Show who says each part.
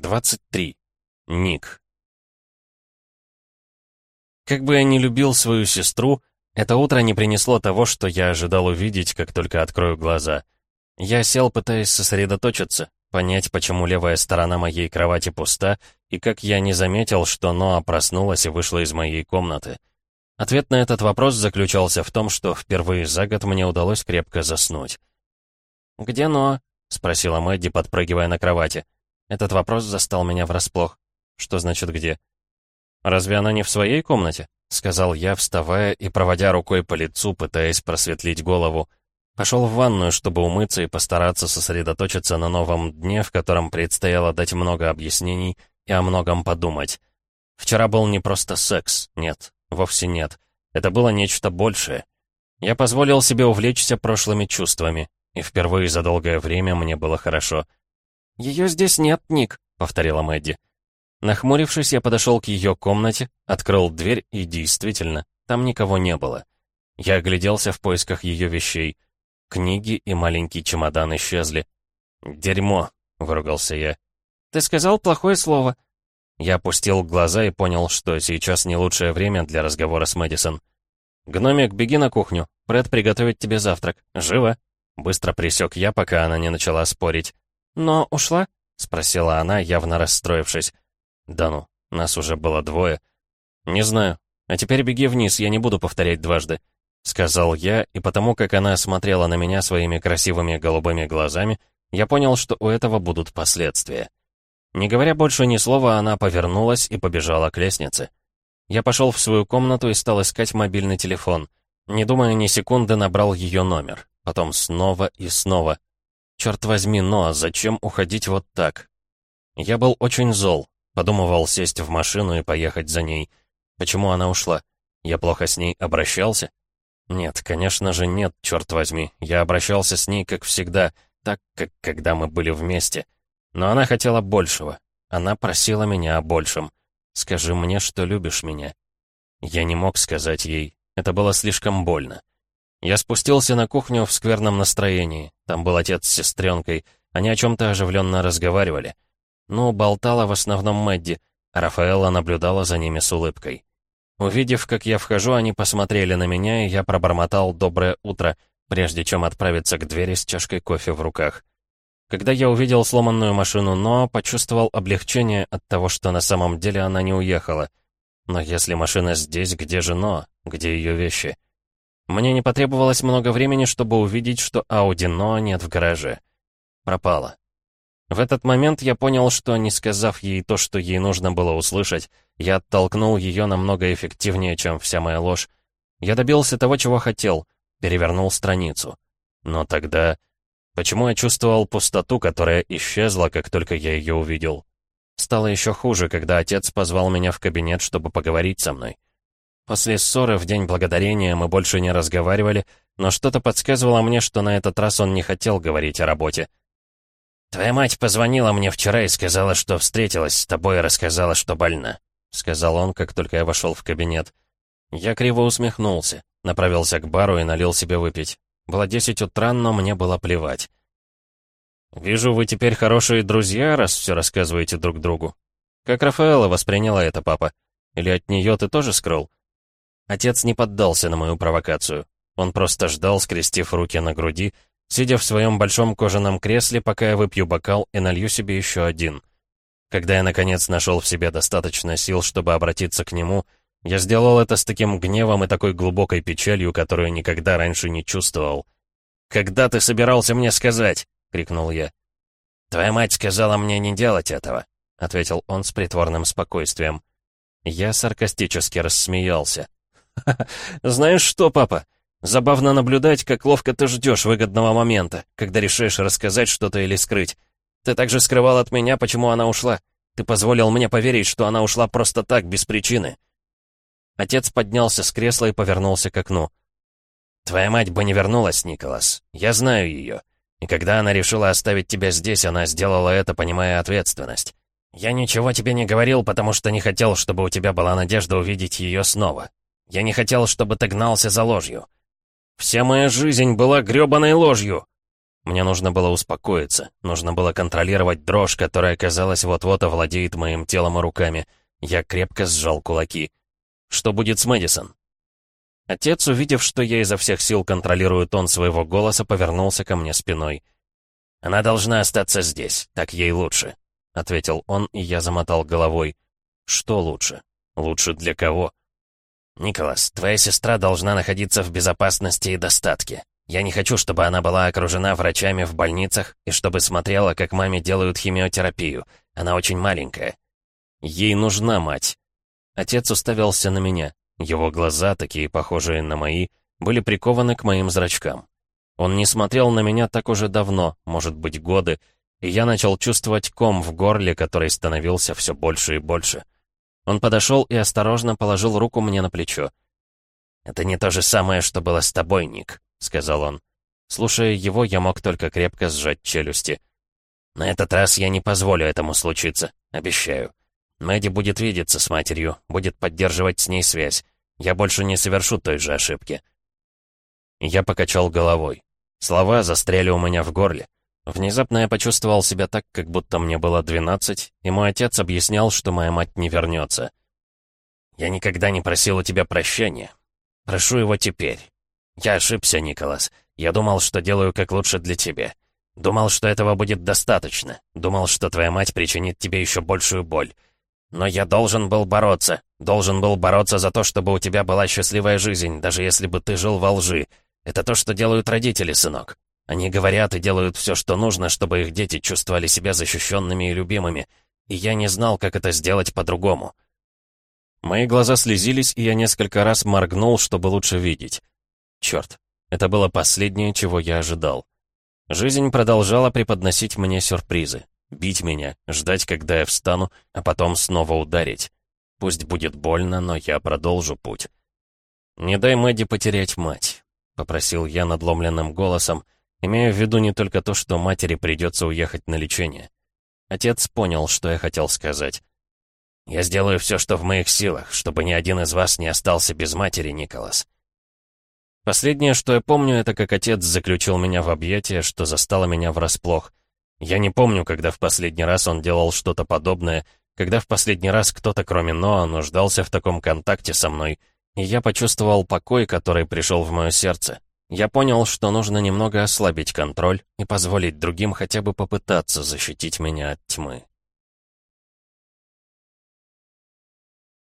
Speaker 1: 23. Ник. Как бы я ни любил свою сестру, это утро не принесло того, что я ожидал увидеть, как только открою глаза. Я сел, пытаясь сосредоточиться, понять, почему левая сторона моей кровати пуста, и как я не заметил, что Ноа проснулась и вышла из моей комнаты. Ответ на этот вопрос заключался в том, что впервые за год мне удалось крепко заснуть. «Где Ноа?» — спросила Мэдди, подпрыгивая на кровати. Этот вопрос застал меня врасплох. Что значит «где»? «Разве она не в своей комнате?» — сказал я, вставая и проводя рукой по лицу, пытаясь просветлить голову. Пошел в ванную, чтобы умыться и постараться сосредоточиться на новом дне, в котором предстояло дать много объяснений и о многом подумать. Вчера был не просто секс, нет, вовсе нет. Это было нечто большее. Я позволил себе увлечься прошлыми чувствами, и впервые за долгое время мне было хорошо. «Ее здесь нет, Ник», — повторила Мэдди. Нахмурившись, я подошел к ее комнате, открыл дверь, и действительно, там никого не было. Я огляделся в поисках ее вещей. Книги и маленький чемодан исчезли. «Дерьмо», — выругался я. «Ты сказал плохое слово». Я опустил глаза и понял, что сейчас не лучшее время для разговора с Мэдисон. «Гномик, беги на кухню. Фред приготовит тебе завтрак. Живо!» Быстро присек я, пока она не начала спорить. «Но ушла?» — спросила она, явно расстроившись. «Да ну, нас уже было двое». «Не знаю. А теперь беги вниз, я не буду повторять дважды», — сказал я, и потому как она смотрела на меня своими красивыми голубыми глазами, я понял, что у этого будут последствия. Не говоря больше ни слова, она повернулась и побежала к лестнице. Я пошел в свою комнату и стал искать мобильный телефон. Не думая ни секунды, набрал ее номер. Потом снова и снова. Черт возьми, но зачем уходить вот так? Я был очень зол. Подумывал сесть в машину и поехать за ней. Почему она ушла? Я плохо с ней обращался? Нет, конечно же нет, черт возьми. Я обращался с ней, как всегда, так, как когда мы были вместе. Но она хотела большего. Она просила меня о большем. «Скажи мне, что любишь меня». Я не мог сказать ей. Это было слишком больно. Я спустился на кухню в скверном настроении. Там был отец с сестренкой. Они о чем-то оживленно разговаривали. Ну, болтала в основном Мэдди, а Рафаэла наблюдала за ними с улыбкой. Увидев, как я вхожу, они посмотрели на меня, и я пробормотал «доброе утро», прежде чем отправиться к двери с чашкой кофе в руках. Когда я увидел сломанную машину но почувствовал облегчение от того, что на самом деле она не уехала. Но если машина здесь, где же Но? Где ее вещи? Мне не потребовалось много времени, чтобы увидеть, что Ауди Но нет в гараже. Пропала. В этот момент я понял, что, не сказав ей то, что ей нужно было услышать, я оттолкнул ее намного эффективнее, чем вся моя ложь. Я добился того, чего хотел, перевернул страницу. Но тогда... Почему я чувствовал пустоту, которая исчезла, как только я ее увидел? Стало еще хуже, когда отец позвал меня в кабинет, чтобы поговорить со мной. После ссоры в День Благодарения мы больше не разговаривали, но что-то подсказывало мне, что на этот раз он не хотел говорить о работе. «Твоя мать позвонила мне вчера и сказала, что встретилась с тобой и рассказала, что больна», — сказал он, как только я вошел в кабинет. Я криво усмехнулся, направился к бару и налил себе выпить. Было десять утра, но мне было плевать. «Вижу, вы теперь хорошие друзья, раз все рассказываете друг другу. Как Рафаэла восприняла это, папа? Или от нее ты тоже скрыл?» Отец не поддался на мою провокацию. Он просто ждал, скрестив руки на груди, сидя в своем большом кожаном кресле, пока я выпью бокал и налью себе еще один. Когда я, наконец, нашел в себе достаточно сил, чтобы обратиться к нему, я сделал это с таким гневом и такой глубокой печалью, которую никогда раньше не чувствовал. «Когда ты собирался мне сказать?» — крикнул я. «Твоя мать сказала мне не делать этого», — ответил он с притворным спокойствием. Я саркастически рассмеялся. «Знаешь что, папа? Забавно наблюдать, как ловко ты ждешь выгодного момента, когда решишь рассказать что-то или скрыть. Ты также скрывал от меня, почему она ушла. Ты позволил мне поверить, что она ушла просто так, без причины». Отец поднялся с кресла и повернулся к окну. «Твоя мать бы не вернулась, Николас. Я знаю ее. И когда она решила оставить тебя здесь, она сделала это, понимая ответственность. Я ничего тебе не говорил, потому что не хотел, чтобы у тебя была надежда увидеть ее снова. Я не хотел, чтобы ты гнался за ложью. Вся моя жизнь была грёбаной ложью!» Мне нужно было успокоиться, нужно было контролировать дрожь, которая, казалось, вот-вот овладеет моим телом и руками. Я крепко сжал кулаки. Что будет с Мэдисон? Отец, увидев, что я изо всех сил контролирую тон своего голоса, повернулся ко мне спиной. «Она должна остаться здесь, так ей лучше», — ответил он, и я замотал головой. «Что лучше? Лучше для кого?» «Николас, твоя сестра должна находиться в безопасности и достатке. Я не хочу, чтобы она была окружена врачами в больницах и чтобы смотрела, как маме делают химиотерапию. Она очень маленькая. Ей нужна мать. Отец уставился на меня. Его глаза, такие похожие на мои, были прикованы к моим зрачкам. Он не смотрел на меня так уже давно, может быть, годы, и я начал чувствовать ком в горле, который становился все больше и больше. Он подошел и осторожно положил руку мне на плечо. «Это не то же самое, что было с тобой, Ник», — сказал он. Слушая его, я мог только крепко сжать челюсти. «На этот раз я не позволю этому случиться, обещаю. Мэдди будет видеться с матерью, будет поддерживать с ней связь. Я больше не совершу той же ошибки». Я покачал головой. Слова застряли у меня в горле. Внезапно я почувствовал себя так, как будто мне было двенадцать, и мой отец объяснял, что моя мать не вернется. «Я никогда не просил у тебя прощения. Прошу его теперь. Я ошибся, Николас. Я думал, что делаю как лучше для тебя. Думал, что этого будет достаточно. Думал, что твоя мать причинит тебе еще большую боль. Но я должен был бороться. Должен был бороться за то, чтобы у тебя была счастливая жизнь, даже если бы ты жил во лжи. Это то, что делают родители, сынок. Они говорят и делают все, что нужно, чтобы их дети чувствовали себя защищенными и любимыми. И я не знал, как это сделать по-другому. Мои глаза слезились, и я несколько раз моргнул, чтобы лучше видеть. Черт, это было последнее, чего я ожидал. Жизнь продолжала преподносить мне сюрпризы. Бить меня, ждать, когда я встану, а потом снова ударить. Пусть будет больно, но я продолжу путь. «Не дай Мэдди потерять мать», — попросил я надломленным голосом, имея в виду не только то, что матери придется уехать на лечение. Отец понял, что я хотел сказать. «Я сделаю все, что в моих силах, чтобы ни один из вас не остался без матери, Николас». Последнее, что я помню, это как отец заключил меня в объятия, что застало меня врасплох. Я не помню, когда в последний раз он делал что-то подобное, когда в последний раз кто-то, кроме Ноа, нуждался в таком контакте со мной — и я почувствовал покой, который пришел в мое сердце. Я понял, что нужно немного ослабить контроль и позволить другим хотя бы попытаться защитить меня от тьмы.